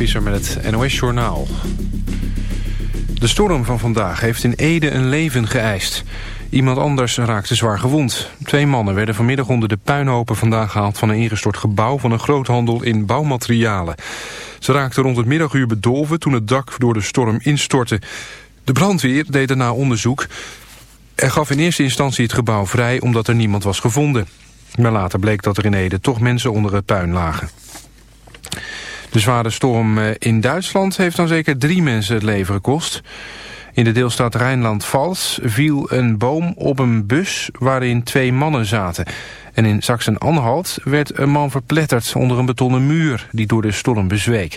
Visser met het NOS-journaal. De storm van vandaag heeft in Ede een leven geëist. Iemand anders raakte zwaar gewond. Twee mannen werden vanmiddag onder de puinhopen vandaan gehaald... van een ingestort gebouw van een groothandel in bouwmaterialen. Ze raakten rond het middaguur bedolven toen het dak door de storm instortte. De brandweer deed daarna onderzoek... en gaf in eerste instantie het gebouw vrij omdat er niemand was gevonden. Maar later bleek dat er in Ede toch mensen onder het puin lagen. De zware storm eh, in Duitsland heeft dan zeker drie mensen het leven gekost. In de deelstaat Rijnland-Pfalz viel een boom op een bus waarin twee mannen zaten. En in Sachsen-Anhalt werd een man verpletterd onder een betonnen muur die door de storm bezweek.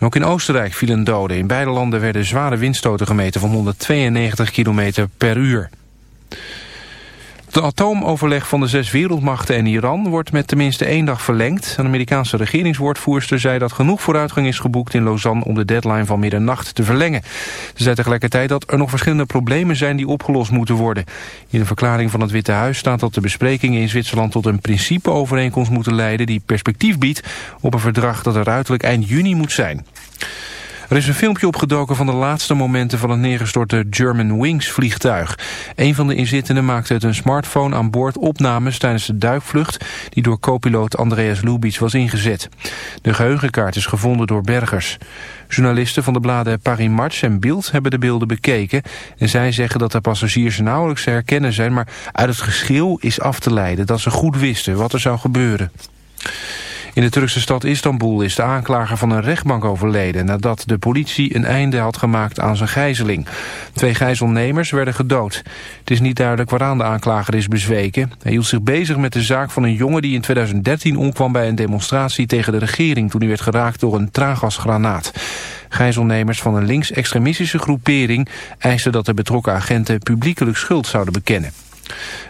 ook in Oostenrijk vielen doden. In beide landen werden zware windstoten gemeten van 192 km per uur. Het atoomoverleg van de zes wereldmachten en Iran wordt met tenminste één dag verlengd. Een Amerikaanse regeringswoordvoerster zei dat genoeg vooruitgang is geboekt in Lausanne om de deadline van middernacht te verlengen. Ze zei tegelijkertijd dat er nog verschillende problemen zijn die opgelost moeten worden. In een verklaring van het Witte Huis staat dat de besprekingen in Zwitserland tot een principeovereenkomst moeten leiden die perspectief biedt op een verdrag dat er uiterlijk eind juni moet zijn. Er is een filmpje opgedoken van de laatste momenten van het neergestorte German Wings vliegtuig. Een van de inzittenden maakte uit een smartphone aan boord opnames tijdens de duikvlucht die door co-piloot Andreas Lubitsch was ingezet. De geheugenkaart is gevonden door bergers. Journalisten van de bladen Paris Match en Bild hebben de beelden bekeken en zij zeggen dat de passagiers nauwelijks te herkennen zijn, maar uit het geschil is af te leiden dat ze goed wisten wat er zou gebeuren. In de Turkse stad Istanbul is de aanklager van een rechtbank overleden... nadat de politie een einde had gemaakt aan zijn gijzeling. Twee gijzelnemers werden gedood. Het is niet duidelijk waaraan de aanklager is bezweken. Hij hield zich bezig met de zaak van een jongen die in 2013 omkwam... bij een demonstratie tegen de regering... toen hij werd geraakt door een traangasgranaat. Gijzelnemers van een links-extremistische groepering... eisten dat de betrokken agenten publiekelijk schuld zouden bekennen.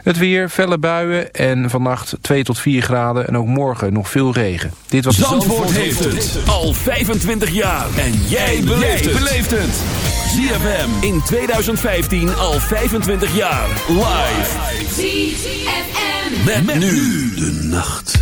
Het weer, felle buien en vannacht 2 tot 4 graden en ook morgen nog veel regen. Dit was Zandvoort, Zandvoort heeft het al 25 jaar. En jij beleeft het. ZFM in 2015 al 25 jaar. Live. ZFM. Met, met nu de nacht.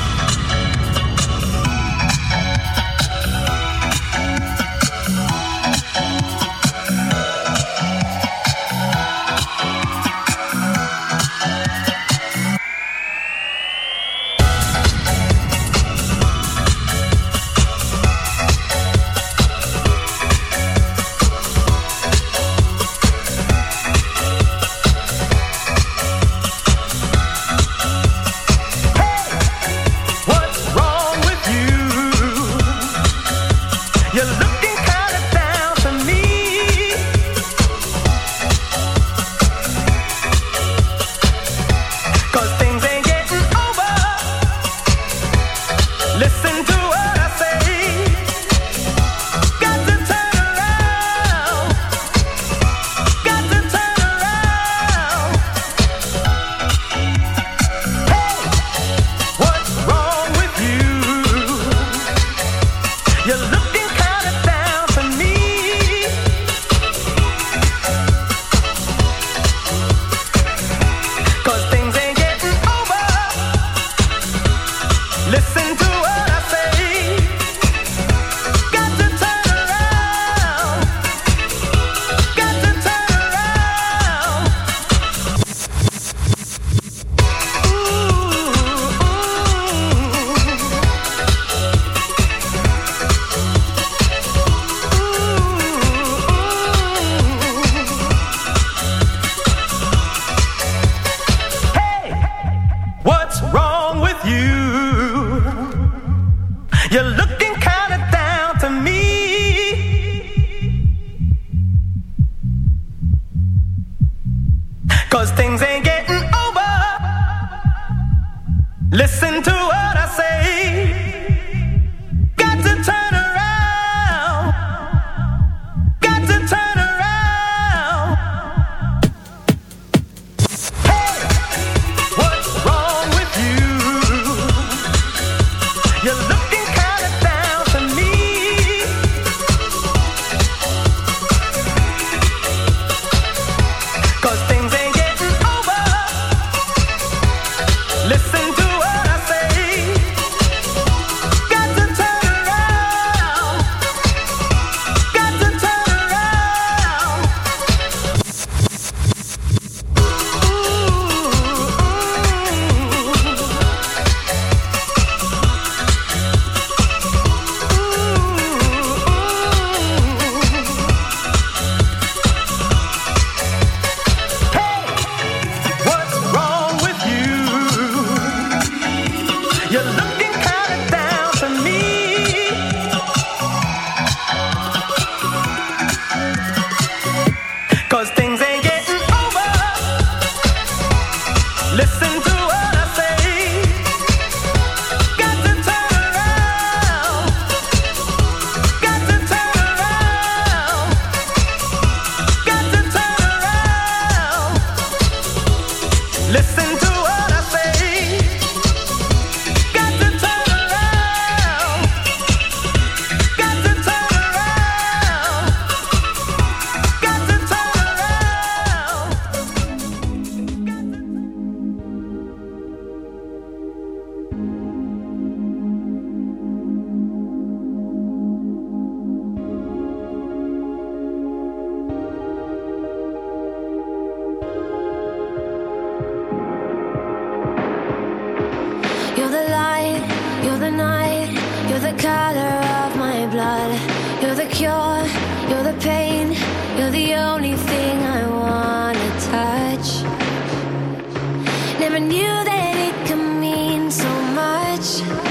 아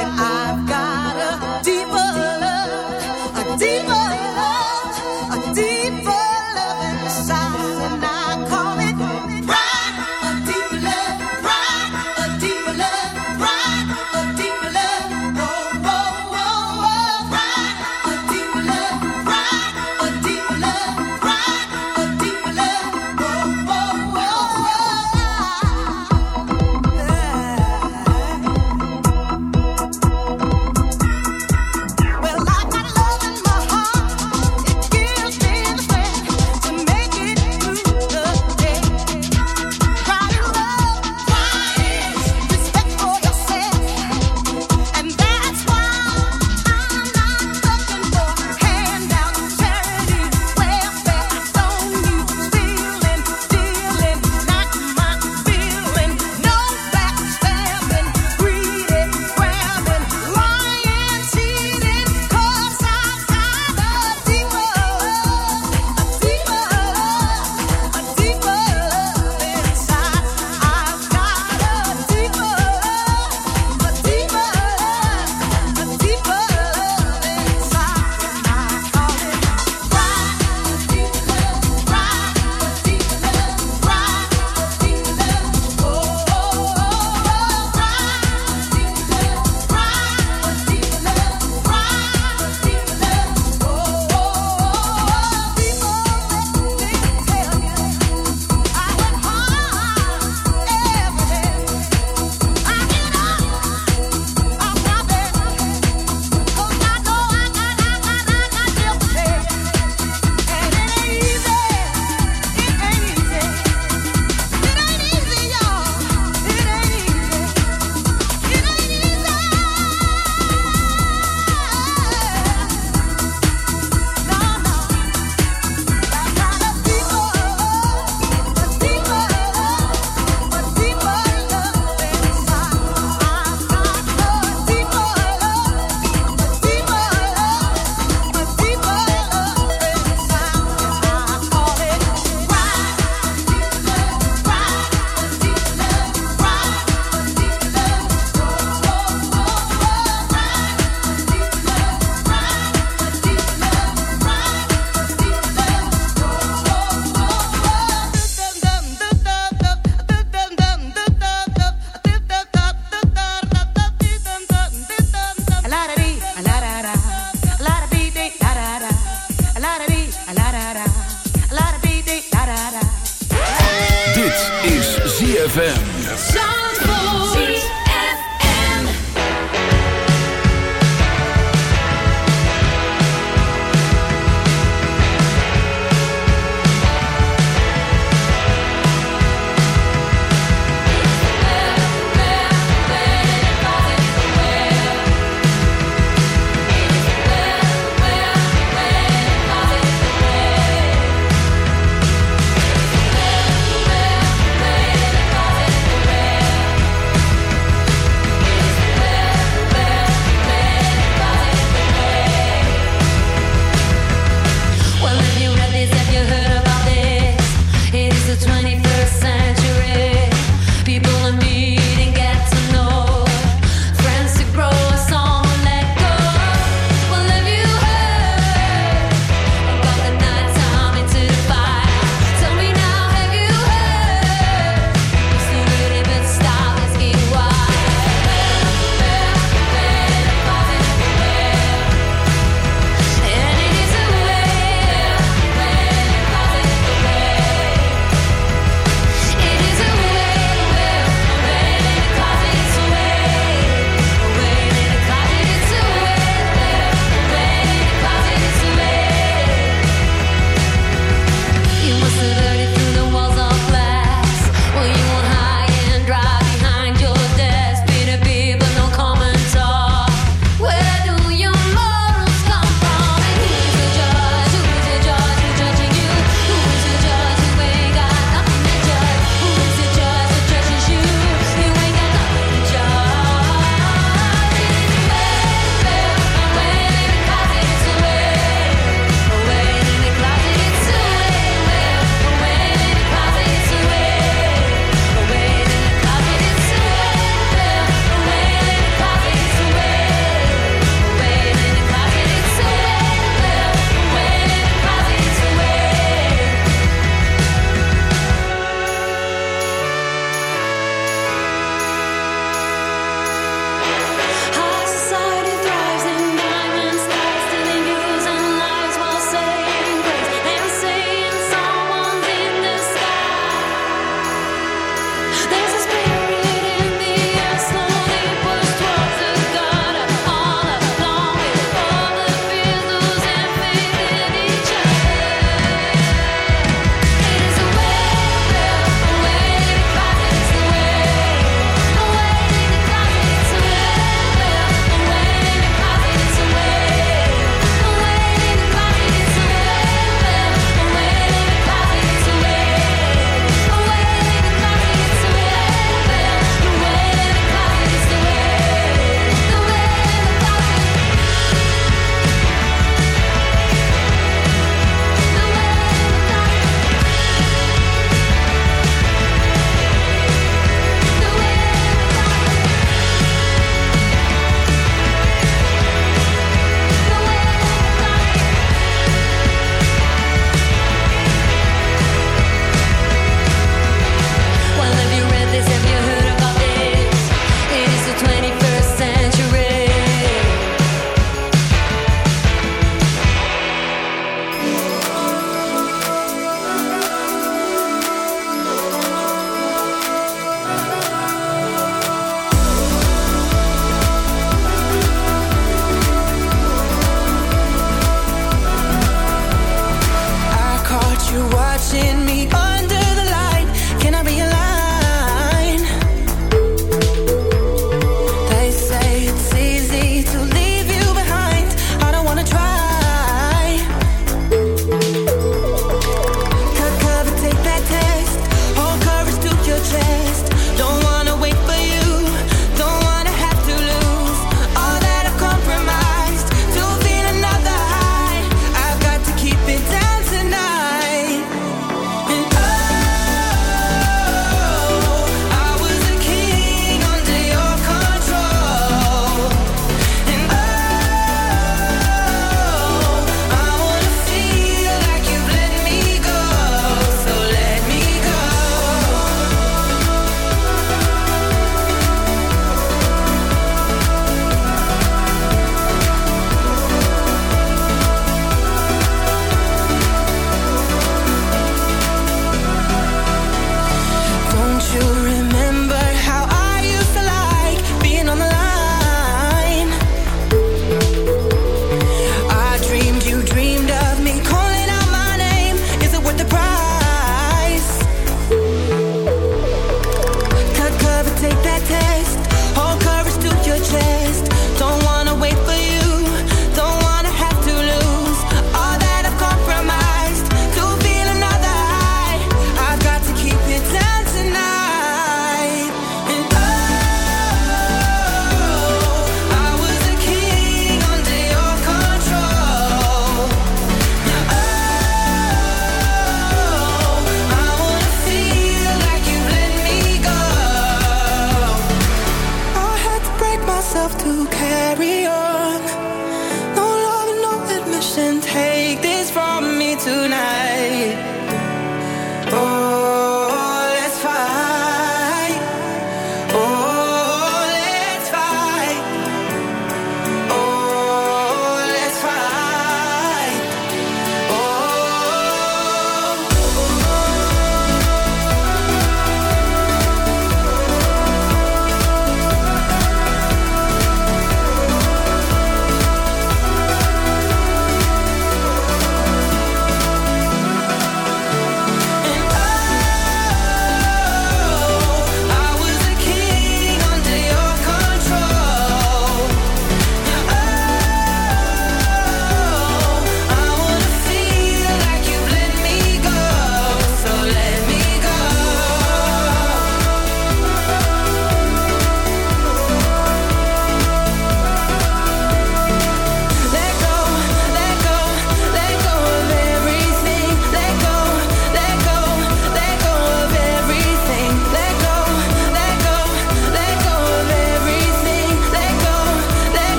and I've got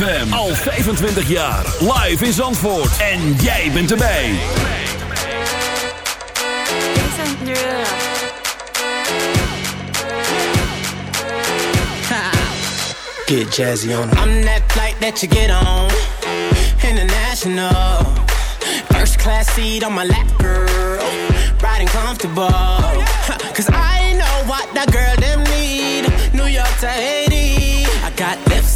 ZFM. Al 25 jaar. Live in Zandvoort. En jij bent erbij. Get jazzy on I'm that flight that you get on. International. First class seat on my lap, girl. Riding comfortable. Cause I know what that girl them need. New York to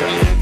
later.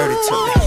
Dirty to me.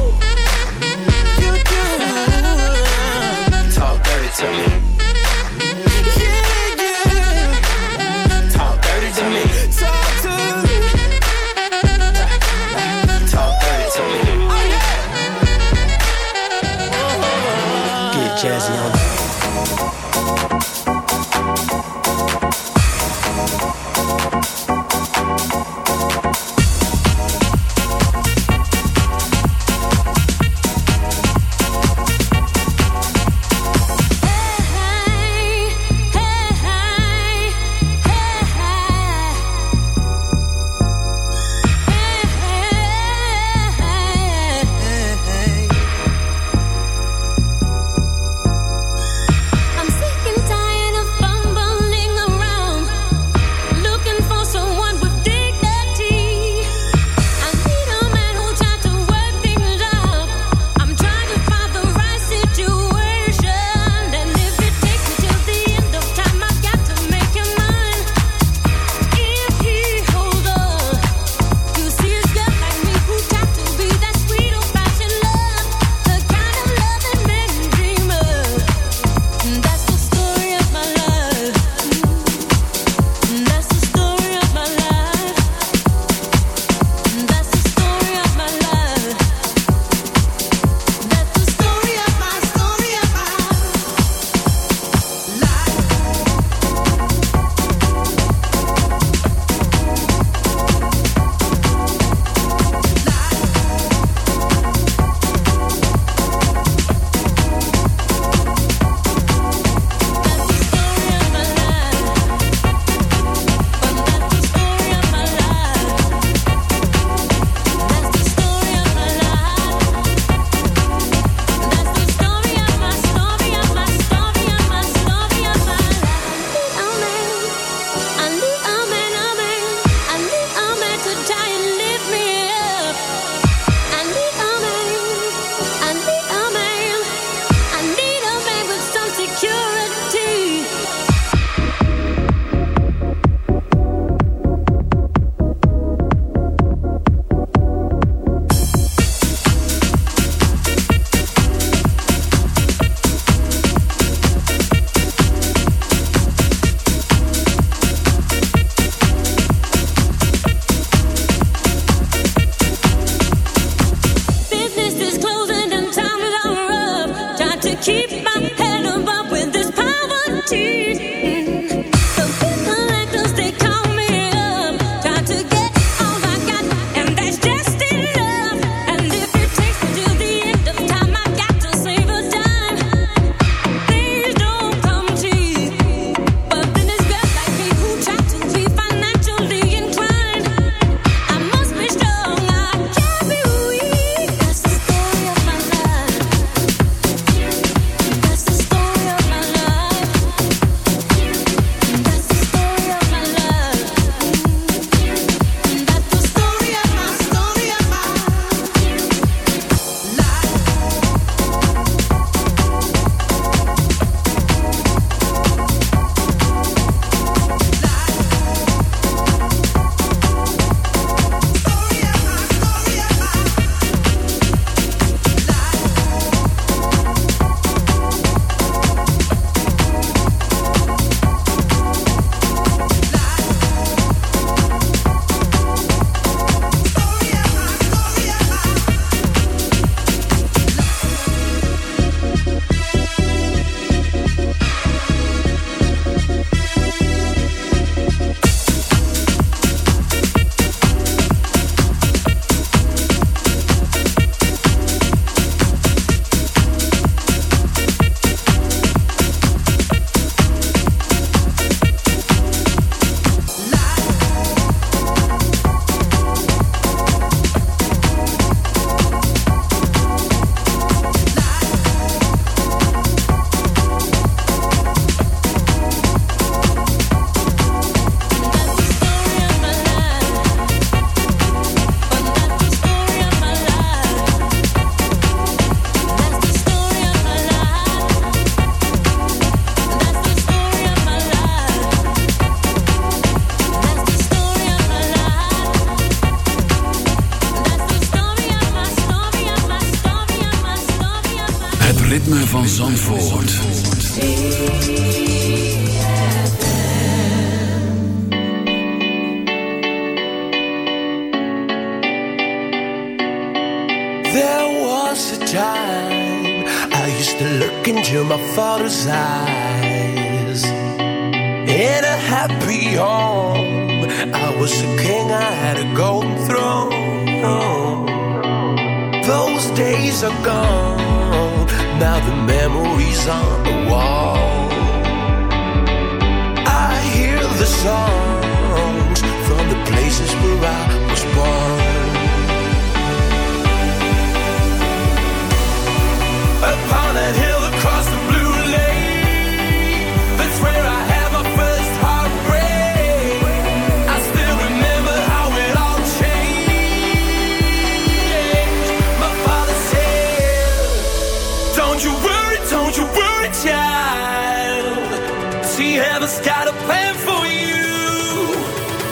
haven't got a plan for you.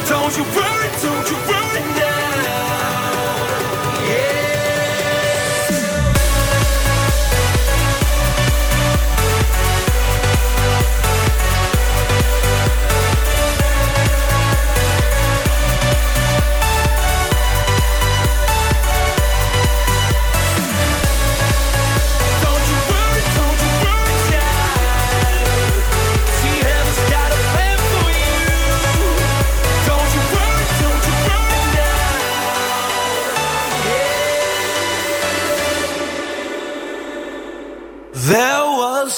Don't you worry, don't you worry.